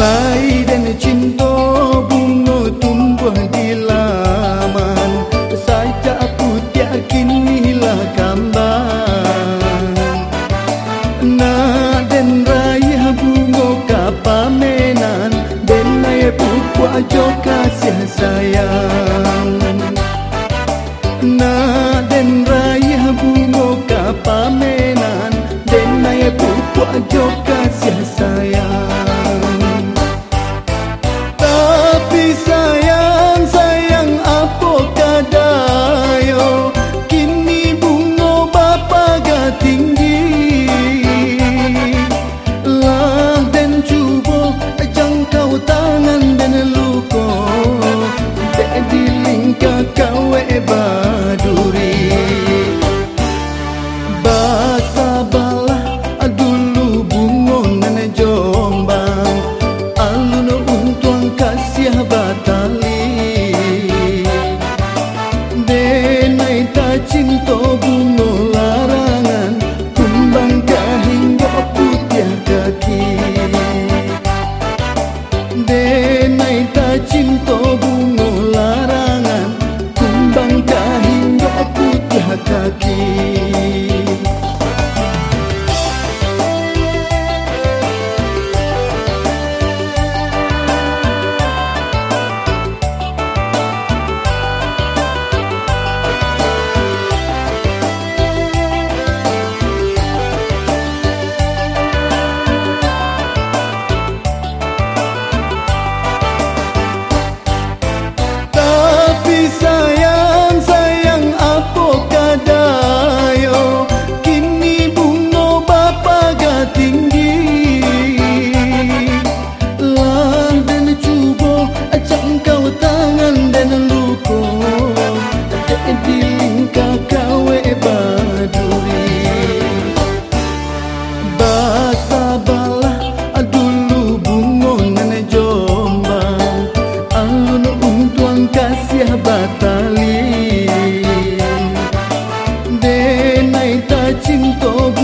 Lai dan cinta bunga tumbuh di laman Saja aku yakin inilah gambar Na den raya bungo kapamenan Den naya pupu ajo kasih sayang Na den raya bungo kapamenan Den naya pupu ajo cinta tá cinta 真多。